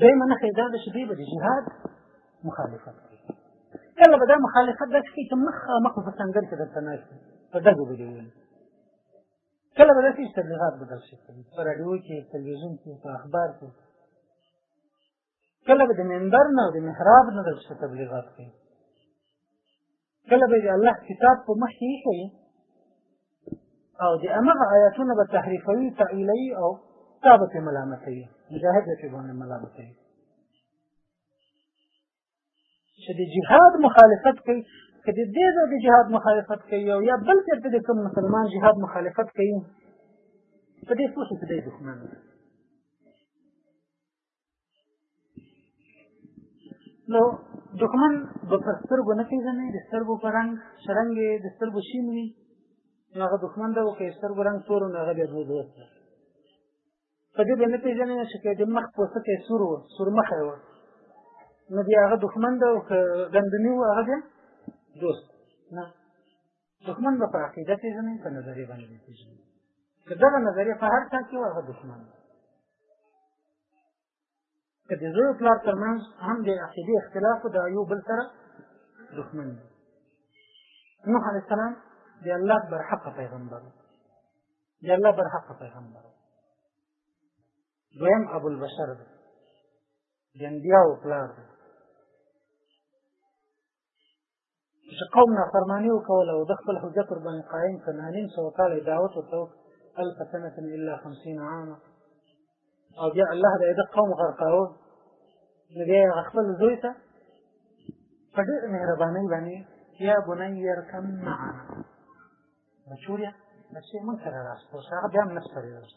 دویمه نښه یې دا ده چې دوی به د جهاد مخالفت کوي کله به دا مخالفت داسې کوي چې مخامخ په سنګر کې درته ناست په ډزو به دې ویل کله به داسې چې تبلیغات به درشي کوي په راډیو کې تلویزیون کې په اخبار کې کله به د منبر نه او د محراب نه درسره تبلیغات کوي کله به د الله کتاب په مخ کې کوي او د امغه آیاتونه به تحریفوي تعیلوي او تا به پرې ملامتوي مجاهد به پرې باندې ملامتوي چې د جهاد مخالفت کوي که د دې ځای د جهاد مخالفت کوي او یا بل چېرته د کوم مسلمان جهاد مخالفت کوي په دې پوه شي چې دی دښمن دی نو دښمن به په سترګو نه پېژنې د سترګو په رنګ شرنګ یې د سترګو شین وي نو هغه دښمن ده که سترګو رنګ تور نو هغه بیا دوه دوست ده په دې به نه پېژنې چې که د مخ پوستکی سور و سورمخی و نو بیا هغه دښمن ده او که ګندني و هغه بیا دوست نه دښمن به په عقیده پېژني په نظریه باندې به پېژني که دغه نظریه په هر چا کې وه هغه دښمن که د زوی پلار ترمنځ هم د عقیدې اختلاف و دا یو بل سره دښمن دي نوح علیه السلام د الله برحقه پیغمبر د الله برحقه پیغمبر دویم ابو البشر دی د انبیاو پلار دی چې قوم نافرماني وکوله او د خپل حجت ور باندې قایم کړ نه نیم سوه کاله یې دعوت ورته وکړ الف سنه الا خمسین عاما او بیا الله د د قوم غرقاوه نو بیا یې خپل زوی ته په ډېر مهربانۍ باندې یا بنی ارکم معنا بچوریا بچې مونږ سره راست اوس هغه بیا هم نه سپرېږي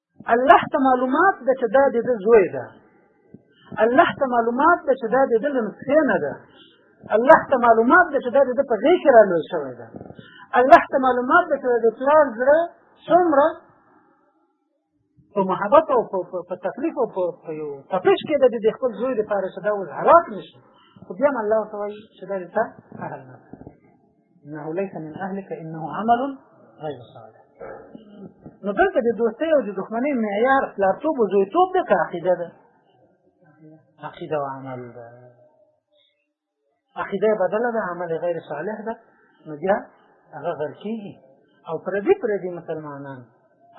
الله ته معلومات ده چې دا د ده زوی ده الله ته معلومات ده چې دا د ده لمسې نه ده الله ته معلومات ده چې دا د ده په غېږ کې رالوی شوی ده الله ته معلومات ده چې د پلار زړه څومره په محبت او په تکلیف او په یو تپش کې ده د خپل زوی لپاره چې دا اوس هلاک نه شي خو بیا هم الله ورته وایي چې دا د تا اهل نه انه ليس من اهلك انه عمل غير صالح نو دلته د دوستۍ او د دښمنۍ معیار پلارتوب او زویتوب دی که عقیده ده عقیده او عمل ده عقیده بدله ده عمل غیر صالح ده نو بیا هغه غر کېږي او پردي پردي مسلمانان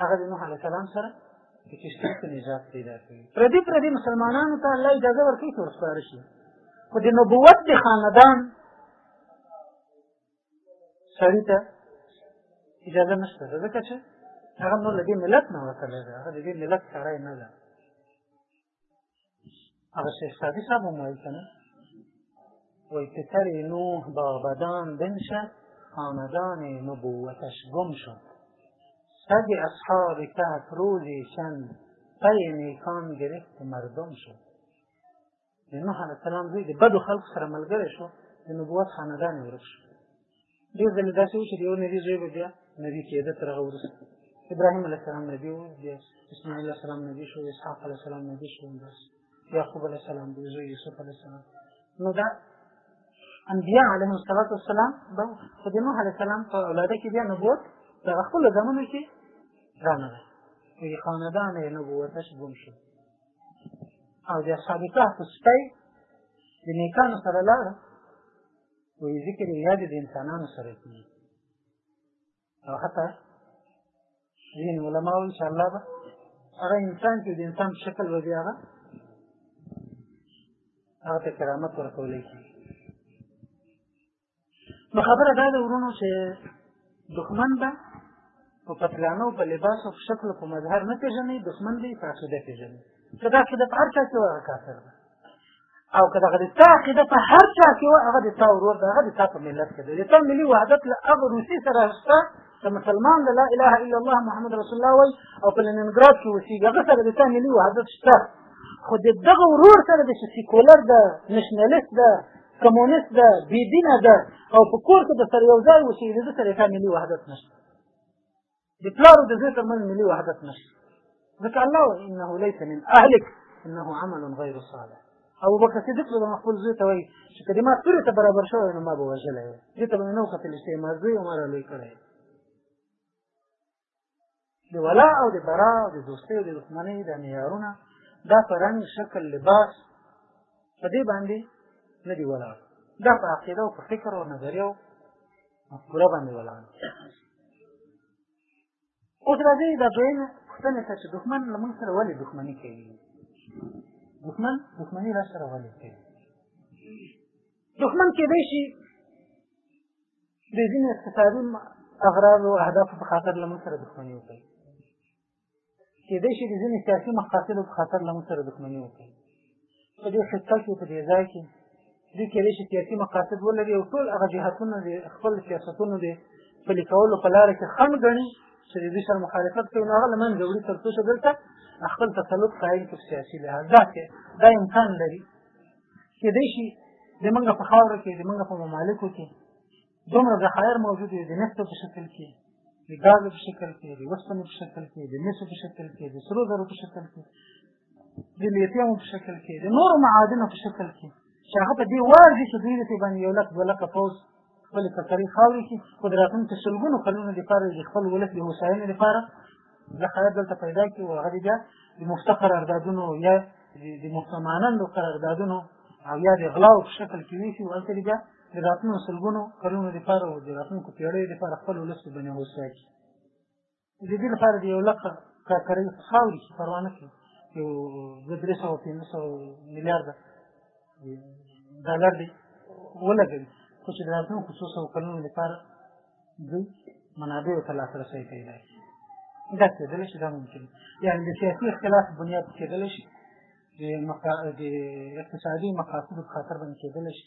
هغه د نوح علیه السلام سره د کشتۍ په نجات پیدا کوي پردي پردي مسلمانانو ته الله اجازه ورکوي چې ورسپاره شي خو د نبوت د خاندان سړي ته اجازه نشته ده ځکه چې هغه نو له دې ملت نه وتلی دی هغه د دې ملت سړی نه ده هغه شیخ سادي صاحب هم وایي که نه وایي پسر نوح با بدان بنشد خاندان نبوتش گم شد سگ اصحاب کهف روزی چند پی نیکان گرفت مردم شد د نوح علیه السلام زوی د بدو خلکو سره ملګری شو د نبوت خاندان یې ورک شو ډېر ځلې داسې و چې د یو نبي زوی به بیا نبي کېده تر هغه وروسته ابراهیم علیه السلام نبي و بیا اسماعیل علیه السلام نبي شو اسحاق علیه السلام نبي شو همداسې یعقوب علیه السلام د زوی یوسف علیه السلام نو دا انبیاء علیهم الصلاة والسلام به خو د نوح علیه السلام په اولاده کې بیا نبوت دغه خپلو زمنو کې رانغی وي خاندان یې نبوتش ګم شو او د اصحاب کهف سپی د نیکانو سره لاړ وایي ذکر یې یاد د انسانانو سره کېږي او حتی ځین علما وایي چې الله به هغه انسان چې د انسان په شکل به بیا هغه هغه ته کرامت ورکولی کېږي نو خبره دا ده ورونو چې دښمن به په پتلانو په لباس او شکل په مظهر نه پېژني دښمن دی په عقیده پېژني که دا عقیده په هر چا کې وه هغه کافر ده او که دغه د تا عقیده په هر چا کې وه هغه د تا ورور ده هغه د تا په ملت کې ده د تا ملي وحدت له هغه روسي سره شته د مسلمان د لا اله الا الله محمد رسول الله وای او په لننګراد کې اوسېږي هغه سره د تا ملي وحدت شته خو د دغه ورور سره د سیکولر ده نشنلیست ده کمونست ده بې دینه ده او په کور کې د سره یو ځای اوسي د ده سره ملي وحدت نشته د پلارو د زوی ترمنځ ملي وحدت نشته ځکه الله وایي انه لیس من اهلک انه عمل غیر صالح او بکر صدیق به ما خپل زوی ته وایي چې که د ما تورې ته برابر شوی نو ما به وژلی وی دې ته به مې نه وکتل چې ما زوی عمر لوی کړی د ولا او د برا او د دوستۍ او د دښمنۍ د معیارونه دا په رنګ شکل لباس په دې باندې نه دی ولاړ دا په عقیده او په فکر او نظریه او مفکوره باندې ولاړ اوس راځي دا دویم پوښتنه ته چې دښمن له موږ سره ولې دښمني کوي دښمن دښمني را سره ولې کوي دښمن کېدای شي د ځینې اقتصادي اغراضو او اهدافو په خاطر له موږ سره دښمني وکړي کېدای شي د ځینې سیاسي مقاصدو په خاطر له موږ سره دښمني وکړي په دې خطه کې په دې ځای کې دوی کېدای شي سیاسي مقاصد ولري او ټول هغه جهتونه د خپل سیاستونو د پلي کولو په لاره کې خنډ ګڼي چې د دوی سره مخالفت کوي نو هغه له منځه وړي تر څو چې دلته خپل تسلط قایم کړي سیاسي لحاظ دا دا امکان لري کې دی شي د موږ په خاوره کې د موږ په ممالکو کې دومره ذخایر موجود دي د نفتو په شکل کې د ګازو په شکل کې د وسپنې په شکل کې د مسو په شکل کې د سرو زرو په شکل کې د لیتیمو په شکل کې د نورو معادنو په شکل کې چې هغه په دې وار دي چې دوی د باندې یو لک دوه لکه پوځ خپلې ککرې خاورې کړي خو د راتلونکو سلګونو کلونو لپاره د خپل ولس د هوساینې لپاره ذخایر دلته پیدا کړي او هغه بیا د مفته قراردادونو یا د مفتمانندو قراردادونو او یا د غلاو په شکل کې ویسي او هلته بیا د راتلونکو سلګونو کلونو لپاره او د راتلونکو پیړیو لپاره خپل ولس ته بنې هوسا کړي د دې لپاره د یو لک کارکرۍ خاورې چې پروا نه کوي یو دوه درې سوه پنځه سوه میلیارده ډالر دی ولګوي خو چې د راتلونکو څو سوو کلونو لپاره دوی منابعو ته لاسرسی پیدا کړي دا کېدلی شي دا ممکن یعنې د سیاسي اختلاف بنیاد کېدلی شي د اقتصادي مقاصدو په خاطر باندې کېدلی شي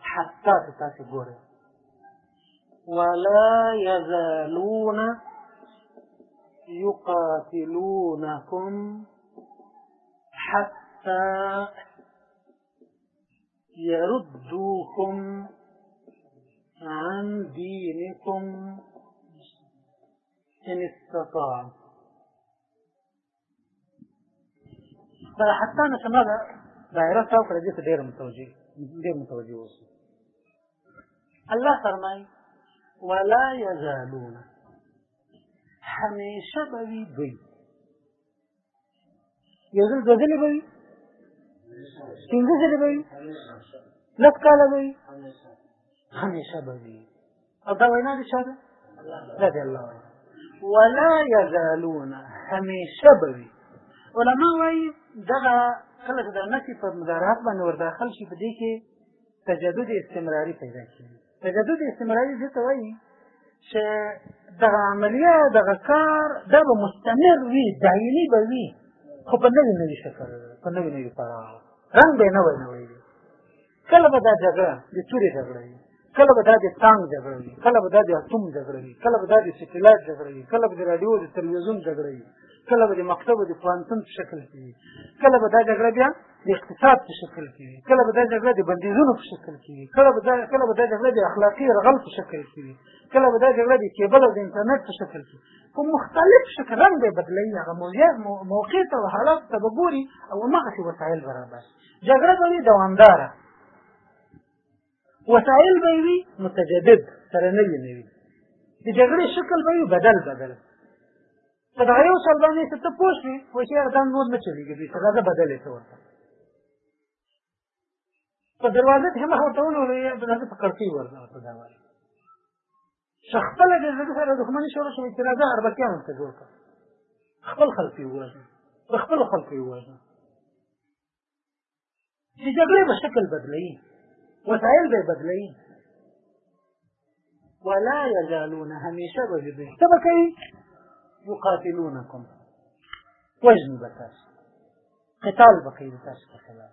حتى تتاسي ولا يزالون يقاتلونكم حتى يردوكم عن دينكم إن استطاعوا دا حتی نه شمه دا دایره تاو کړی دې ته ډېر متوجه ډېر متوجه اوسئ الله فرمایي ولا یزالون همیشه به وي دوی یو ځل دوه ځلې به وي پنځه ځلې به وي لس کاله به وي همیشه به وي او دا وینا د چا ده دا د الله وینا ولا یزالون همیشه به وي علما وایي دغه کله چې د نفي په مضارعات باندې ورداخل شي په دې کې تجدد استمراري پیدا کېږي تجدد استمراري دې ته وایي چې دغه عملیه دغه کار دا به مستمر وي دایمي به وي خو په نوي نوي شکل په نوي نوي پړاو رنګ به یې نوی نوی وي کله به دا جګړه د تورې جګړه وي کله به دا د تانګ جګړه وي کله به دا د اتوم جګړه وي کله به دا د سټلایټ جګړه وي کله به د رادیو د تلویزیون جګړه وي کله به د مکتب د پوهنتون په شکل کې وي کله به دا جګړه بیا د اقتصاد په شکل کې وي کله به دا جګړه د بندیزونو په شکل کې وي کله به دا کله به دا جګړه د اخلاقي رغل په شکل کې وي کله به دا جګړه د کیبل او د انټرنیټ په شکل کې په مختلف شکل رنګ به بدلوي هغه موضوع موقع ته او حالات ته به ګوري او هماغسې وسایل برابر جګړه به وي دوامداره وسایل به وي متجدد سره نوي نوي د جګړې شکل به وي بدل بدل په دغه یو شل باندې څه ته پوه شوې وایي چې یاره دا نور نه چلېږي دوی سره دا بدل یې څه ورته په دروازه کې هم ورته ونولوي یا دروازه په کړکۍ ورته دا وایي چې خپل د زړه سره دښمني شروع شوه چې راځه اربکیان ورته جوړ کړه خپل خلک یې ووژنه د خپلو خلکو یې ووژنه چې جګړې به شکل بدلوي وسایل به یې بدلوي ولا یزالون همیشه به وي دوی څه به کوي یقاتلونکم وژني به تاسو قتال به کوي د تاسو په خلاف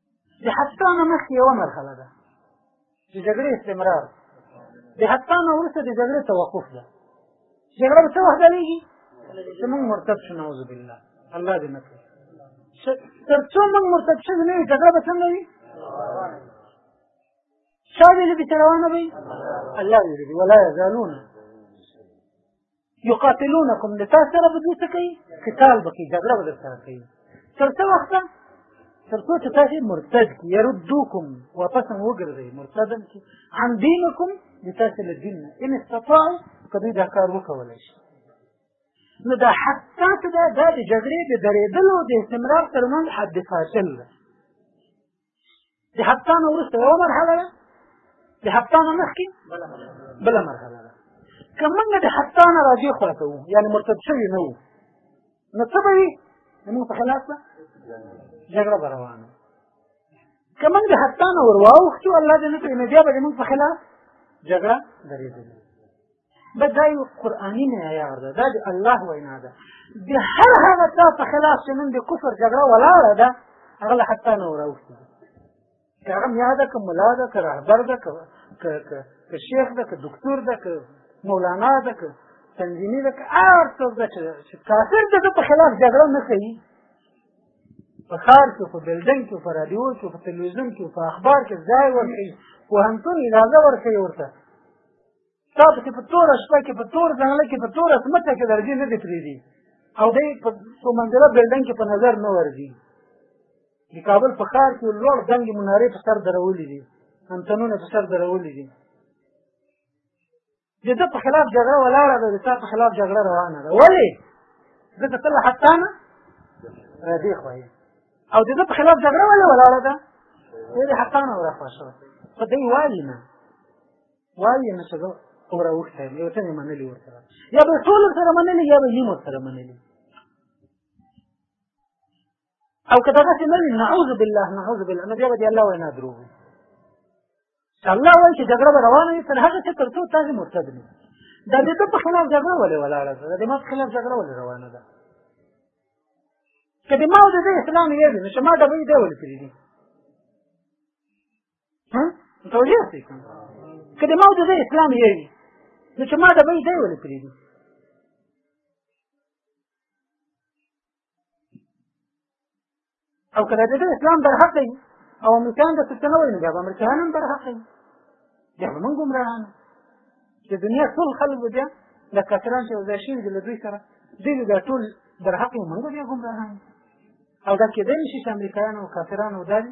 د حتی نه مخکې یوه مرحله ده د جګړې استمرار د حتی نه وروسته د جګړې توقف ده جګړه به څه وخت درېږي چې موږ مرتد شو نعوذ بالله الله دې نه کړي تر څو موږ مرتد شوي نه وي جګړه به څنګه وي چا ویلي دي چې روانه به وي الله ویلي دي ولا یزالونه یقاتلونکم د تاسو سره به دوی څه کوي قتال به کوي جګړه به درسره کوي تر څه وخته تر څو چې تاسو مرتد کړي یردوکم واپس هم وګرځوي مرتدن کړي عن دینکم د تاسو له دین نه ان استطاعو که دوی دا کار وکولی شي نو دا حتی ته دا د جګړې د درېدلو د استمرار تر منځ حد فاصل ده د هفتا نه وروسته یوه مرحله ده د هفتا نه مخکې بله مرحله ده که موږ د هفتا نه راجع خلاصه وو یعنې مرتد شوي نه وو نو څه به وي زموږ په خلاف به جګړه به روانه که موږ د هفتا نه ور واوښتو الله دې نه کړي نو بیا به زموږ په خلاف جګړه درېدلې دا دا یو قرآني معیار ده دا د الله وینا ده د هر هغه چا په خلاف چې نن د کفر جګړه ولاړه ده هغه له حتی نه وراوښتي که هغه میا ده که ملا ده که رهبر ده که شیخ ده که دکتور ده که مولانا ده که تنظیمي ده که هر څوک ده چې کافر ده په خلاف جګړه نه کوي په ښار کې په بلډنګ کې په رادیو کې په تلویزیون کې په اخبار کې ځای ورکوي پوهنتون اجازه ورکوي ورته تا پسې په توره شپه کې په تور ځنګله کې په توره ځمکه کې درځي نه دې پرېږدي او دی په سومندره بلډنګ کې په نظر نه ورځي د کابل په ښار کې لوړ دنګې منارې په سر درولې دي انتنونه په سر درولې دي د ده په خلاف جګړه ولاړه ده د تا په خلاف جګړه روانه ده ولې ځکه ته له حتا نه راضي خوایې او د ده په خلاف جګړه ولې ولاړه ده د حتا نه ورخوا شوه په دې والي نه وایي نه چې زه اور اوښتی یم یو څه مې منلي ورسره یا به ټول ورسره منلي یا به نیم ورسره منلي او که دغسې نه وي نعوذ بالله نعوذ بالله نو بیا به د الله وینا دروغ وي چې الله وایي چې جګړه به روانه وي تر هغه چې تر څو تاسې مرتد نه دا د ده په خلاف جګړه ولې ولاړه ده د ما په خلاف جګړه ولې روانه ده که د ما او د ده اسلام یې دی نو چې ما ډبوي دی ولې پرېږدي ها ته یې څه کله ما د اسلام یې نو چې ما د به دی ولې پرې دي او کله د اسلام در حق دی او امریکایان د څه نه وایي نو بیا به امریکایان هم در حق دی بیا به موږ ګمراهان د دنیا ټول خلک به بیا د کافران چې وزا شوي دي له دوی سره دوی به بیا ټول در حق یو موږ بیا ګمراهان او دا کېدای نه شي چې امریکایان او کافران او داسې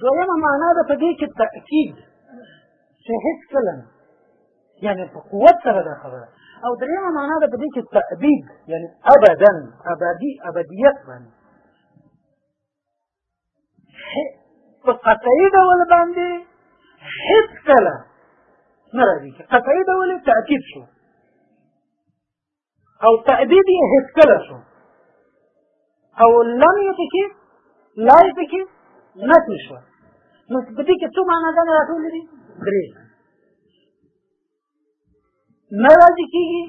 دویمه معنا ده په دې کې تأکید چې هیڅ کله نه یعنې په قوت سره دا خبره او دریمه معنا ده په دې کې تأبید یعنې ابدا ابدي ابدیت باندې په قطعي ډول باندې هیڅ کله نه راځي قطعي ډول تأکید شو او تأدیب یې هېڅکله شو او لم یې پکې لا یې پکې نفي شوه نو په دې کې څو معناګانې راټولې دي درې نه راضي کېږي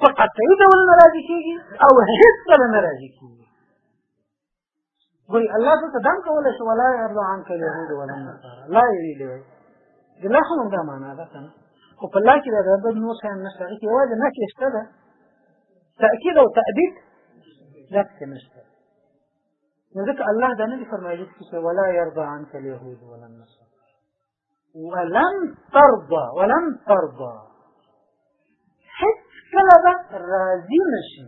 په قطعي ډول نه راضي کېږي او هېڅکله نه راضي کېږي وای الله ته قدم کولای شو ولا يرضى عنك اليهود ولا النصارى لا يريد وای د لا هم دا معنا ده کنه خو په الله کې د رب نور شي نشته هغه کې واجب نه کېشته ده تأکید او تأدید دا کې نشته نو ځکه الله دا نه فرمایلی چې ولا يرضى عنك اليهود ولا النصارى ولن ترضى ولن ترضى هیڅ کله به راضي نشي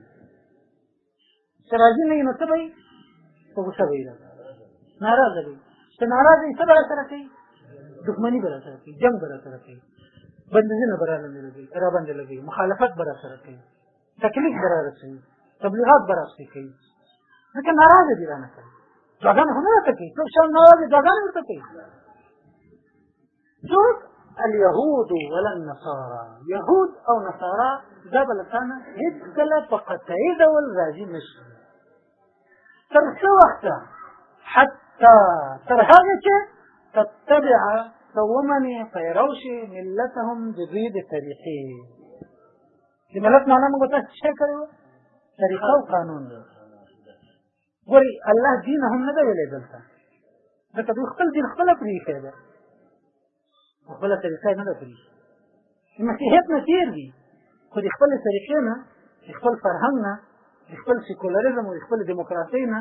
چې راضي نه وي نو څه به یې په غوسه به یې ناراضه به چې ناراضه یې څه به راسره کوي دښمني به راسره کوي جنګ به راسره کوي بندیزونه به رانه لګوي را باندې لګوي مخالفت به راسره کوي تکلیف به را رسوي تبلیغات به راپسې کوي ځکه ناراضه دي رانه کوي دعاګانې خو نه راته کوي څوک شان ناراضه دعاګانې ورته کوي څوک اليهود ولا النصارى يهود او نصارى دا بل څنګه هیڅ کله په قطعي ډول راضي نشي تر څو وخته حتی تر هغه چې تتبع ته ومنې پیرو شي ملتهم د دوی د طریقې د ملت معنا موږ ته څه کړو طریقه او قانون دی ګوري الله دین هم نه دی ویلې دلته ځکه دوی خپل دین خپل پرې کړی دی خپل طریقه نه ده پرې مسیحیت نه تیر دي خو د خپل طریقې نه د خپل فرهنګ نه د خپل سیکولریزم او د خپل دیموکراسۍ نه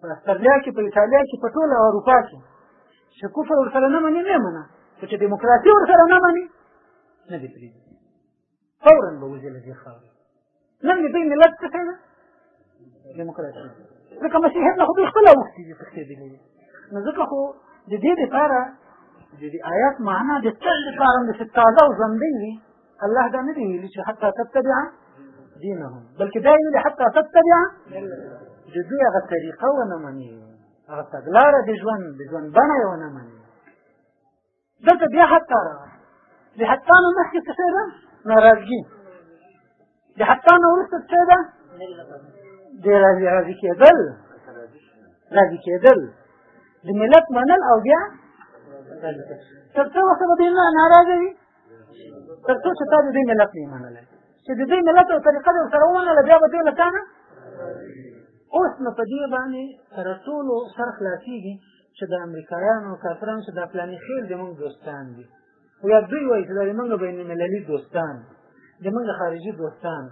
په استرلیا کې په ایټالیا کې په ټوله اروپا کې چې کفر ورسره نه مني نه منه خو چې دیموکراسي ورسره نه مني نه دې پرېږدي فورا به وځي له دې خاورې نن د دوی ملت څه دی دیموکراسي ځکه مسیحیت نه خو دوی خپله اوښتي دي تښتېدلي دي نو ځکه خو د دې دپاره د دې آیات معنا د تل دپاره همداسې تازه او ژوندۍ وي الله دا نه دی ویلي چې حتی تتبع دینهم بلکې دا ویلي حتی تتبع د دوی هغه طریقه ونه مني هغه تګلاره د ژوند د ژوند بڼه یې ونه مني دلته بیا حتی راغله د حتی نه مخکې څه شی ده ناراضګي د حتی نه وروسته څه ده د راضي راضي کېدل راضي کېدل د ملت منل او بیا تر څو وخته به دوی ناراضه وي تر څو چې تا د دوی ملت نه منلی چې د دوی ملت او طریقه دې ورسره ومنله بیا به دوی له تا نه اوس نو په دې باندې تر ټولو سر خلاصېږي چې د امریکایانو کافرانو چې دا پلانې خېل زموږ دوستان دي خو بیا دوی وایي چې دا زمونږ بین المللي دوستان زمونږ خارجي دوستان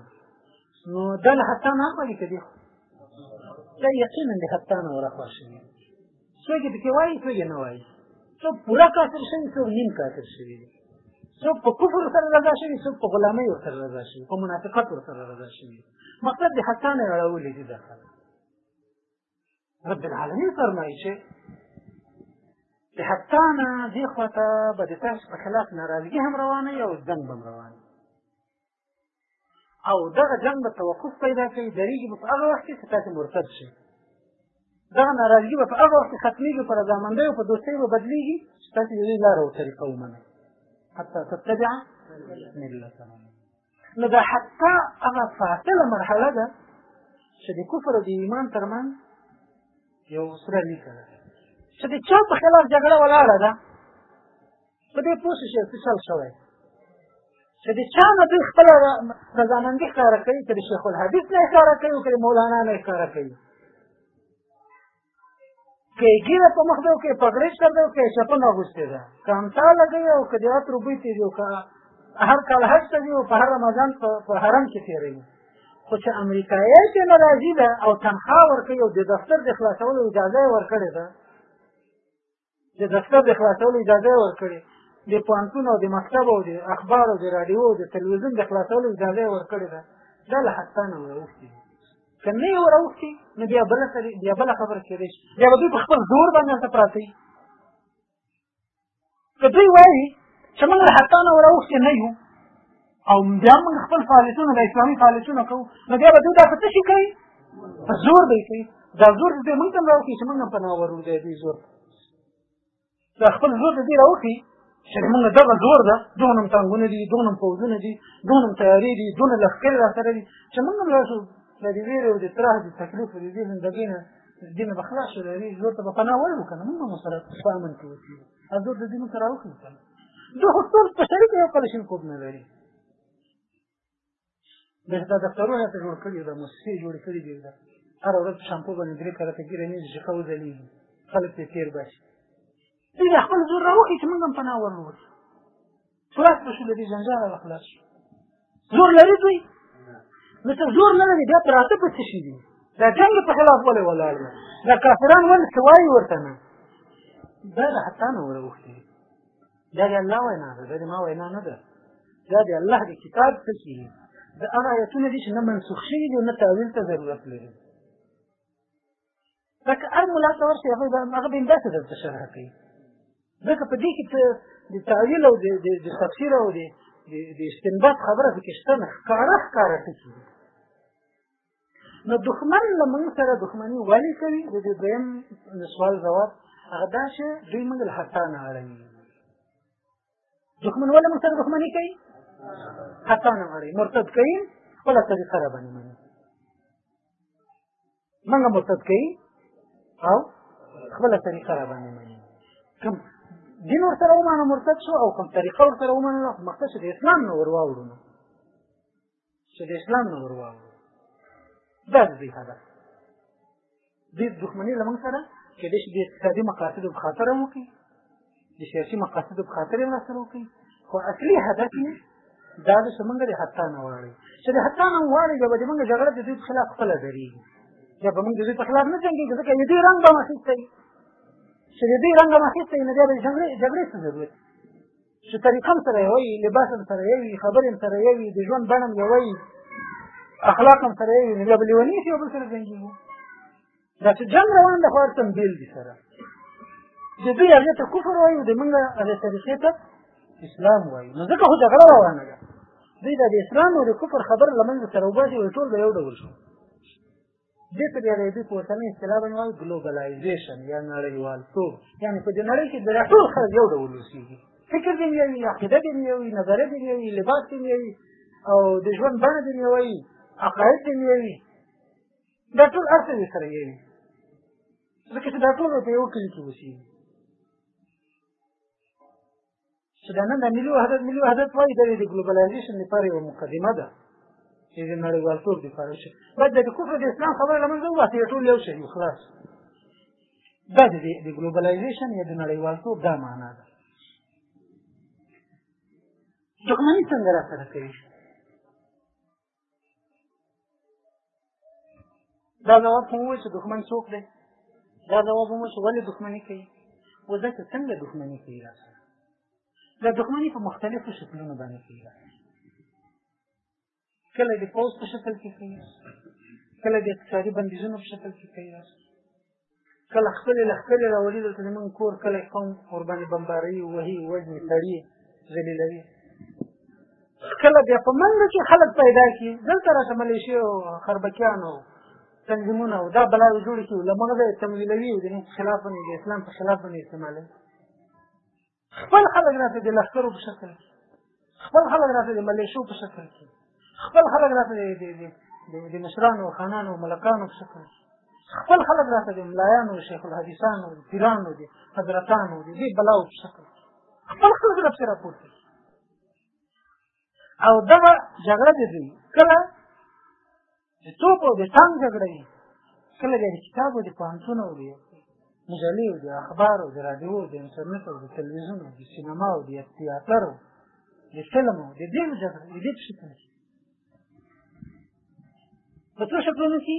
نو دا له حتان اخوا دي که دي دا یقینا د حتان ور اخوا شوي څوک یې پکې وایي څوک یې نه وایي څوک پوره کافر شوي څوک نیم کافر شوي دي څوک په کفر سره رضا شوي څوک په غلامۍ ورسره رضا شوي په منافقت ورسره رضا شوي مقصد د حتان یې اړولي دي دا خلک رب العالمین فرمایي چې د حتی نه دې خوا ته به د تاسو په خلاف ناراضګي هم روانه او جنګ به هم روان او دغه جنګ به توقف پیدا کوي درېږي به په هغه وخت کې چې تاسو مرتد شئ دغه ناراضګي به په هغه وخت کې ختمېږي په رضامندۍ او په دوستۍ به بدلېږي چې تاسو یوې لاره او طریقه ومنئ حتی تتبع ملتنا نو دا حتی هغه فاصله مرحله ده چې د کفر او د ایمان ترمنځ یو سره لیکه ده چې د چا په خلاف جګړه ولاړه ده په دې پوه شي چې څه شوی چې د چا نه دوی خپله رضامندي ښکاره کوي که د شیخ الحدیث نه ښکاره کوي او که د مولانا نه ښکاره کوي کې ګیره په مخ دی او کې پګړې سر دی او کې چپن اغوستې ده که همتا لګوي او که د عطر بوی تېري او که هر کال حج ته ځي او په هر رمضان په حرم کې تېروي خو چې امریکایۍ چې نه راځي ده او تنخوا ورکوي او د دفتر د خلاصولو اجازه یې ورکړې ده د دفتر د خلاصولو اجازه یې ورکړې د پوهنتون او د مکتب او د اخبار او د راډیو او د تلویزیون د خلاصولو اجازه یې ورکړې ده دا له حتی نه وراوښتي که نه یې وراوښتي نو بیا بله سړي بیا بله خبره کېدای شي بیا به دوی په خپل زور باندې هلته پراته وي که دوی وایي چې موږ له حتی نه وراوښتي نه یو او بیا موږ خپل فعالیتونه د اسلامي فعالیتونه کوو نو بیا به دوی دا په څه شي کوي په زور به یې کوي دا زور به موږ ته هم راوښي چې موږ هم پناه ورو دی دوی زور دا خپل زور د دوی راوښي چې موږ دغه زور ده دونه هم تانګونه دي دونه هم پوځونه دي دونه هم تیارې دي دونه لښکرې را سره دي چې موږ هم راشو له دې ویرې او د تراه د تکلیف او د دې زندګۍ نه دین به خلاص شو د زور ته به پناه ورو که نه موږ به مو سره په امن کې اوسېږو زور د دې موږ ته راوښي د حضور په شریک یو کلشن کوب نه لري دا دفترونه ته جوړ کړي دا موسسې جوړ کړي دي دا هر ورځ شامپو باندې درې کاله ته ګیره نه دي چې کوو ځلېږي خلک پرې تېر باسي دوی د خپل زور راوښي چې موږ هم پناه ورنوځو خلاص به شو له دې جنجاله به خلاص شو زور لري دوی نو ته زور نه لري بیا پراته په څه شي دي دا جنګ په خلاف ولې ولاړ نه دا کافران ولې څه وایي ورته نه دا د حتا نه وروښتي دا د الله وینا ده دا د ما وینا نه ده دا د الله د کتاب څه شي د هغه آیتونه دي چې نه منسوخ شوي دي نه تاویل ته ضرورت لري لکه هر ملا ته ورشي هغه به هغه به همداسې درته شرح کوي ځکه په دې کې څه د تعویل او د تفسیر او د د استنباط خبره پکې شته نه ښکاره ښکاره ټکي دي نو دښمن له موږ سره دښمني ولې کوي د دې دویم سوال ځواب هغه دا چې دوی موږ له حتا نه اړوي دښمن ولې موږ سره دښمني کوي خطا نه غواړي مرتد کوي خپله طریقه را باندې مني موږ مرتد کوي او خپله طریقه را باندې مني کوم دین ورسره ومانه مرتد شو او کوم طریقه ورسره ومانه مخته چې د اسلام نه ورواوړو نو چې د اسلام نه ور واوړو دا د دوی هدف دې دښمني له موږ سره کېدای شي د اقتصادي مقاصدو په خاطر هم وکړي د سیاسي مقاصدو په خاطر یې مرسته وکړي خو اصلي هدف یې دا د چې موږ د حتا نه واړی چې د حتا نه واړی بیا به د موږ جګړه د دوی په خلاف خپله درېږي بیا به موږ د دوی په خلاف نه جنګېږو ځکه د دوی رنګ به هم اخیستی چې د دوی رنګ هم اخیستی نو بیا به د جګړې څه ضرورت چې طریقه هم سره یوه وي لباس هم سره یو وي خبرې هم سره یو وي د ژوند بڼه هم یوه وي اخلاق هم سره یو وي بیا به لیوني شي یو بل سره جنګېږو دا چې جنګ روان ده خو هر څه بېل دي سره د دوی هغې ته کفر وایي د موږ هغې طریقې ته اسلام وایي نو ځکه خو جګړه روانه ده دوی دا د اسلام او د کفر خبر له منځه سره وباسي او ټول به یو ډول شو دې ته بیا د دې په اوسنۍ اصطلاح باندې وایي ګلوبلایزېشن یا نړیوالتوب یعنې په دې نړۍ کې د ټول خلک یو ډول اوسېږي فکر دې یو وي عقیده دې یو وي نظریه دې یو وي لباس دې یو وي او د ژوند بڼه دې یو وي عقاید دې یو وي دا ټول هر څه دې سره یو وي ځکه چې دا ټول په یو کلي کې اوسېږي چې دا نن د ملي وحدت ملي وحدت وایي دا د ګلوبلایزیشن لپاره یوه مقدمه ده چې د نړیوالتوب لپاره شي باید د کفر د اسلام خبره له منځه وباسي ټول یو شی یو خلاص دا د د ګلوبلایزیشن یا د نړیوالتوب دا معنا ده دښمني څنګه راسره کوي دا ځواب خو ووایي چې دښمن څوک دی دا ځواب هم چې ولې دښمني کوي و دا چې څنګه دښمني کوي را سره دا دښمني په مختلفو شکلونو باندې کوي را سره کله د پوځ په شکل کې کوي کله د اقتصادي بندیزونو په شکل کې کوي را سره کله خپلې لښکرې راولي دلته زمونږ کور کلی قوم ورباندې بمباروي وهي وژني تړي ذلیلوي کله بیا په منډه کې خلک پیدا کړي دلته راته ملیشې او خربکیان او تنظیمونه او دا بلاوې جوړې کړي له مغزه یې تمویلوي او د خلاف باندې د اسلام په خلاف باندې استعمالوي خپل خلک راته د لښکرو په شکل کې خپل خلک راته د ملیشو په شکل کې خپل خلک راته د مشرانو او خانانو ملکانو په شکل کې خپل خلک راته د ملایانو شیخ الحدیثانو پیرانو دي حضرتانو دي دې بلاو په شکل کې خپل خلک راته راپورته او دغه جګړه دې کله د توپ او د ټانګ جګړه وي کله بیا د کتاب او د پوهنتون او د مجلې او د اخبار او د رادیو او د انټرنیټ او د تلویزیون او د سینما او د تیاتر او د فلم او د دې جګړه د دې څه کوي په څو شکلونو کې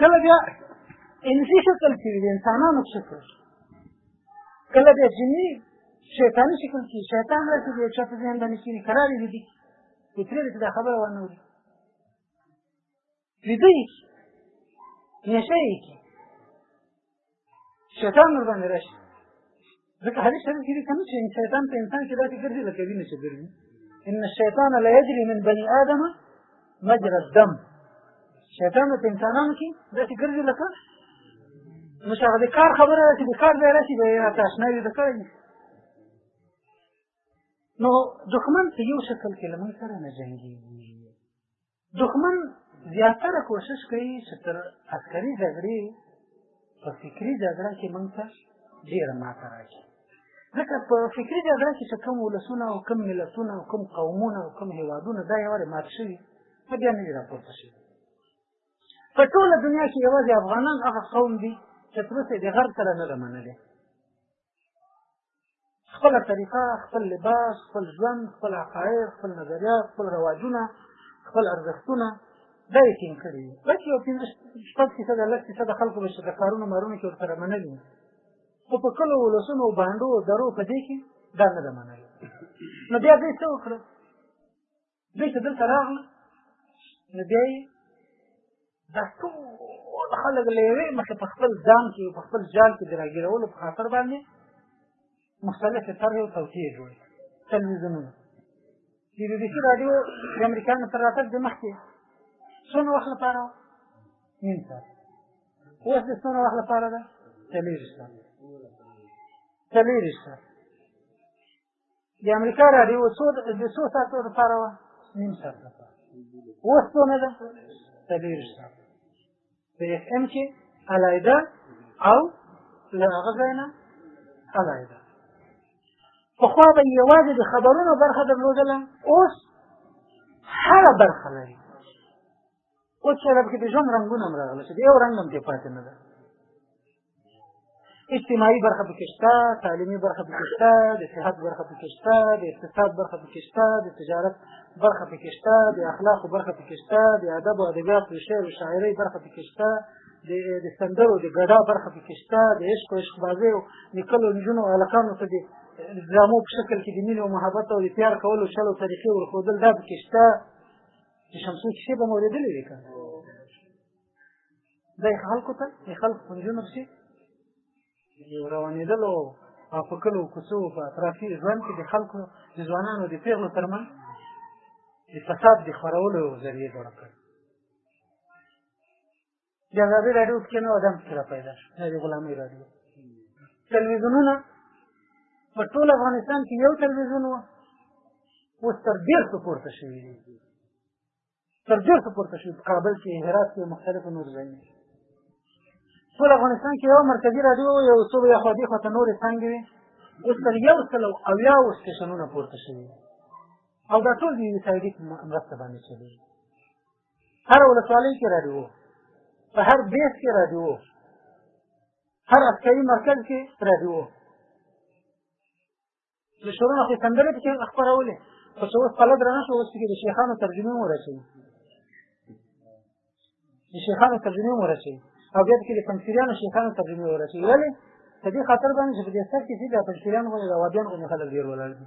کله بیا انسي شکل کې وي د انسانانو شکل کله بیا جني شیطاني شکل کې شیطان راځي د چا په ذهن باندې کېږي قرار یې دي چې ترې دې دا خبره ونه وي لیدې نشه یې کې شیطان ور باندې راشي ځکه حدیث شریف کې کوم چې شیطان په انسان کې داسې ګرځي لکه وینه چې ګرځي ان الشیطان لا یجري من بني ادم مجرى الدم شیطان په انسانانو کې داسې ګرځي لکه نو چې هغه د کار خبره ده چې د کار ځای راشي بیا یې راته اشنا وي د کار نو دښمن په یو شکل کې له موږ سره نه جنګېږي دښمن زیاتره کوشش کوي چې تر عسکري جګړې په فکري جګړه کې موږ ته ډېره ماته راکړي ځکه په فکري جګړه کې چې کوم ولسونه او کوم ملتونه او کوم قومونه او کوم هیوادونه دا یوارې مات شوي نو بیا نه دي راپورته شوي په ټوله دنیا کې یوازې افغانان هغه قوم دي چې تر اوسه یې د غرب سره نه ده منلې خپل طریقه خپل لباس خپل ژوند خپل عقاید خپل نظریات خپل رواجونه خپل ارزښتونه دا یې ټینګ کړي دي بلکې یو پنځه شپږ فیصده لس فیصده خلکو به چې د کارونو مارونو کې ورسره منلي خو په کلو ولسونو او بانډو او درو په دې کې دا نه ده منلې نو بیا دوی څه وکړل دوی چې دلته راغله نو بیا یې دا ټول خلک له یوې مخې په خپل ځان کې په خپل جال کې د راګیرولو په خاطر باندې مختلفې طرحې او توطیې جوړې تلویزیونونه د بي بي سي راډیو د امریکا نه تر راتګ د مخکې څونه وخت لپاره نیم ساعت اوس د څونه وخت لپاره ده څلېرویشت ساعت څلېرویشت ساعت د امریکا راډیو څو د څو ساعتو لپاره وه نیم ساعت لپاره اوس څونه ده څلېرش ساعت په اف ام کې علایده او له هغه ځای نه علایده پخوا به یوازې د خبرونو برخه درلودله اوس هره برخه لري اوس شعر کې د ژوند رنګونه هم راغله چې د یو رنګ هم پاتې نه ده اجتماعي برخه پکې شته تعلیمي برخه پکې شته د صحت برخه پکې شته د اقتصاد برخه پکې شته د تجارت برخه پکې شته د اخلاق برخه پکې شته د ادب او ادبیات د شعر او شاعرۍ برخه پکې شته د د سندرو د ګډا برخه پکې شته د عشق او عشقبازۍ او نکلو نجونو علاقانو ته د درامو په شکل کې د مینې او محبت او د پیار کولو شلو طریقې ورښودل دا پکې شته چې شمسو کیسې به مو اورېدلې وې که دا یې خلکو ته یې خلکو په نجونو پسې روانېدلو او په کلو کوڅو په اطرافي ژوند کې د خلکو د ځوانانو د پېغلو تر منځ د فساد د خورولو ذریعې جوړه کړې د ازادي راډیو کې مې ودان پکې را پیدا شو دا د غلامۍ راډیو تلویزیونونه په ټول افغانستان کې یو تلویزیون و اوس تر دېرشو پورته شوي دي تر دېرشو پورته شوي په کابل کې هرات کې مختلفو نور ځایونه ټول افغانستان کې یو مرکزي راډیو و یو څو یا خوا دې خوا ته نورې څانګې وې اوس تر یو سل او اویاو سټېشنونه پورته شوي او دا ټول د یو سایډیک مرسته باندې چلېږي هر ولسوالۍ کې راډیو په هر بیس کې راډیو هر عسکري مرکز کې راډیو د شورونو خو سندرې پکې خپرولې خو چې اوس پله درنه شو اوس پکې د شیخانو ترجمې هم ورسوي د شیخانو ترجمې هم ورسوي او بیا پکې د پنسیریانو شیخانو ترجمې ورسوي ولې په دې خاطر باندې چې په دې سر کې چې د پنسیریانو غوندې د وادیانو غوندې خلک ډېر ولاړ دي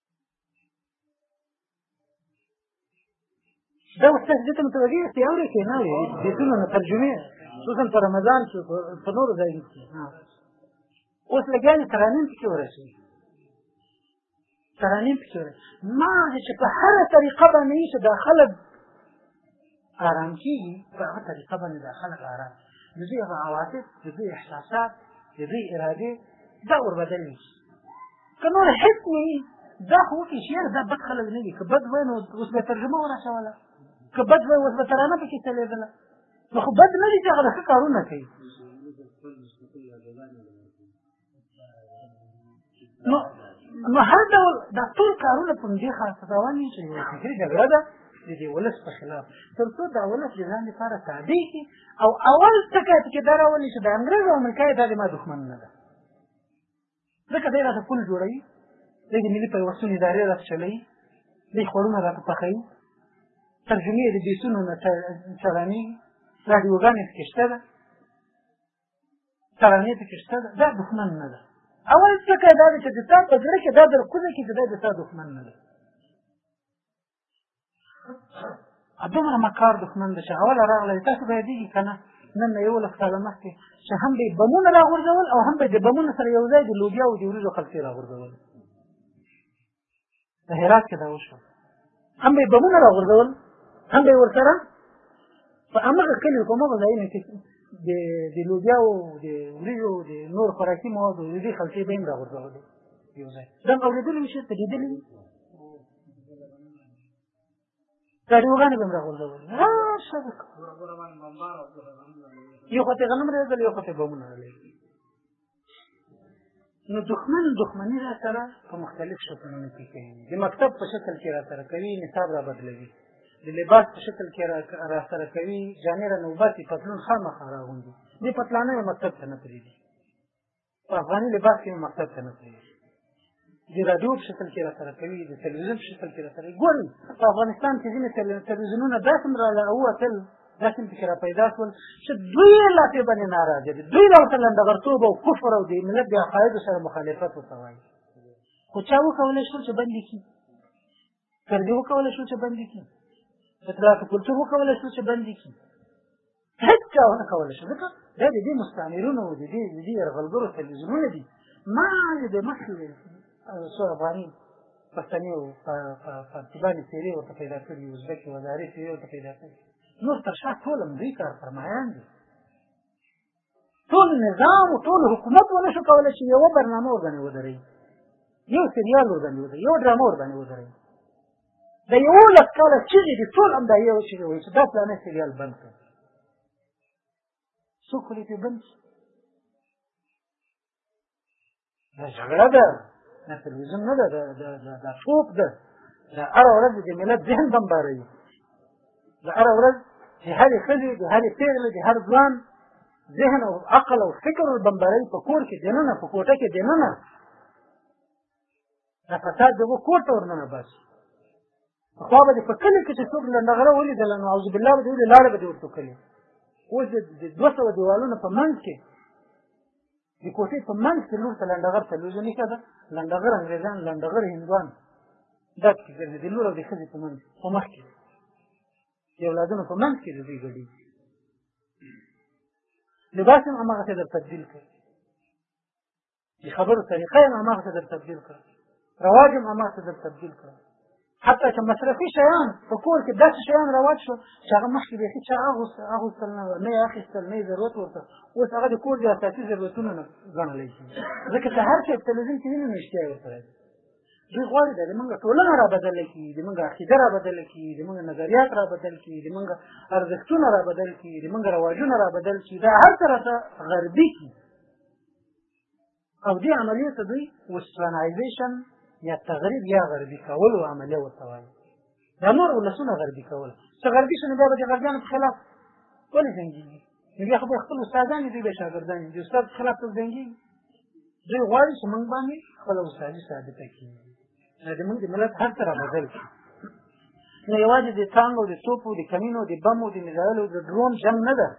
دا استاد دې ته متوجه یې چې اورې کې نه وي د ټولو نه ترجمه خصوصا په رمضان کې په نورو ځایونو کې اوس لګیا دي ترانیم پکې ورسي ترانیم پکې ورسي ما چې په هره طریقه باندې چې دا خلک ارام کیږي په هغه طریقه باندې دا خلک ارام د دوی هغه عواطف د دوی احساسات د دوی ارادې دا وربدل وي که نور هېڅ نه وي دا خو وکړي شعر دا بد خلک نه دي که بد وای نو اوس به ترجمه ورسوله که بد وای اوس به ترانه پکې چلېدله نو خو بد نه دي چې هغه د ښه کارونه کوي نو نو هر ډول دا ټول کارونه په دې خاص روان دي چې یو فکري جګړه ده د دې ولس په خلاف تر څو دا ولس د ځان لپاره تابع شي او اول ټکی چې دا راولي چې د انګرېز او امریکا دا زما دښمن نه ده ځکه دی راته پول جوړوي دی د ملي پیوستون ادارې راته چلوي دی خوړونه راته پخوي ترجمې د بیسونو نه چلانېږي راډیوګانې پکې شته ده ترانې پکې شته ده دا دښمن نه ده اول ټکی دا دی چې د تا په زړه کې دا در کوزه کړي چې دا د تا دښمن نه ده دومره مکار دښمن ده چې اوله راغلی تاسو به یادېږي که نه نن نه یولس کاله مخکې چې هم به یې بمونه راغورځول او هم به یې د بمونو سره یو ځای د لوبیا او د وریجو خلکې راغورځول په هرات کې دا وشو هم به یې بمونه راغورځول هم به یې ورسره په همغه کلیو په همغه ځایونو کې د د لوبیاو د وریژو د نور خوراکي موادو د دې خلطې به یې هم راغورځولې یو ځای دا هم اورېدلي وي چېرته لیدلي وي راډیوګانې به هم راغورځولې راشه یو خو ته غنم رېږدل یو خو ته بمونه رالېږي نو دښمن دښمني را سره په مختلف شکلونو کې کوي د مکتب په شکل کې را سره کوي نصاب را بدلوي د لباس په شکل کې را سره کوي جامې را نوباسي پتلون خامخا راغوندي دې پتلانه یې مکتب ته نه پرېږدي په افغاني لباس کې مکتب ته نه تللی د رادیو په شکل کې راسره کوي د تلویزیون په شکل کې راسره ګوري په افغانستان کې ځینې تلویزیونونه داسې راله او تل داسې پکې را پیدا شول چې دوی لا په باندې ناراضه دي دوی لا ورته لنډغرتوب او کفر او د ملت د عقایدو سره مخالفت ورته وایي خو چا وکولی شول چې بندې کړي سترګې وکولی شو چې بندې کړي اطلاعات کلتور وکولی شو چې بندې کړي هېڅ چا ونه کولی شو ځکه دا د دې مستعمرونو د دې د دې یرغلګرو تلویزیونونه دي ما د مخې څو افغاني پښتنې او پارتیبانې څېرې ورته پیدا کړي ازبکې وزارې څېرې ورته پیدا کړي نور تر شا ټول همدوی کارفرمایان دي ټول نظام او ټول حکومت ونه شو کولای چې یو برنامه ورباندې ودري یو سریال ورباندې ودري یو ډرامه ورباندې ودري د یو لک کاله چې دي ټول هم دا یو چې وایي چې دا پلانې سریال بند کړ څوک لري بند شي دا جګړه ده دا تلویزیون نه ده دا توپ ده دا هره ورځ د ملت ذهن بمباروي دا هره ورځ د هرې ښځې د هرې پېغلې د هر ځوان ذهن او عقل او فکر بمباروي په کور کې دننه په کوټه کې دننه دا فساد د هغو کور ته ورننه باسي خو به په کلی کې چې څوک لنډغره ولیدل نو اعوذ بالله به دې ولې لاره به دې ورته کړې اوس د دوه سوه دیوالونو په منځ کې د کوټې په منځ کې لور ته لنډغر تلویزیوني ښځه لنډغر انګریزان لنډغر هندوان دا پکې ګرځي د لور او د ښځې په منځ په مخ کې د اولادونو په منځ کې د دوی ګډي لباس هم هماغسې در تبدیل کړ د خبرو طریقه هم هماغسې در تبدیل کړ رواج هم هماغسې در تبدیل کړ حتی چې مصرفي شیان په کور کې داسې شیان رواج شو چې هغه مخکې به هیڅ اغوستل نه نه یې اخیستل نه یې ضرورت ورته اوس هغه د کور د اساسي ضرورتونو نه ګڼلی شي ځکه چې هر څه تلویزیون کې ویني نو اشتیا یې ورسره دوی غواړي د موږ ټولنه را بدل کړي د موږ عقیده را بدل کړي د موږ نظریات را بدل کړي د موږ ارزښتونه را بدل کړي د موږ رواجونه را بدل کړي دا هر طرفه غربي کړي او دې عملیې ته دوی وسټرنایزیشن یا تغریب یا غربي کولو عملیه ورته وایي دا نور ولسونه غربي کول چې غربي شنو بیا به د غربیانو په خلاف ولې جنګېږي نو بیا خو به خپل استادان دي به شاګردان دي استاد په خلاف څوک جنګېږي دوی غواړي چې موږ باندې خپله استادي ثابته کړي نو د موږ د ملت هر څه رابدل کړي نو یوازې د ټانګو د توپو د کمینو د بمو د میزایلو د ډرون جنګ نه ده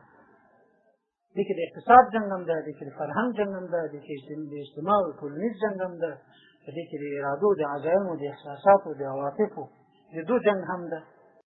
دې کې د اقتصاد جنګ هم ده دې کې د فرهنګ جنګ هم ده دې کې د اجتماع او ټولنیز جنګ هم ده دې کې د ارادو د عزایمو د احساساتو د عواطفو د دو جنګ هم ده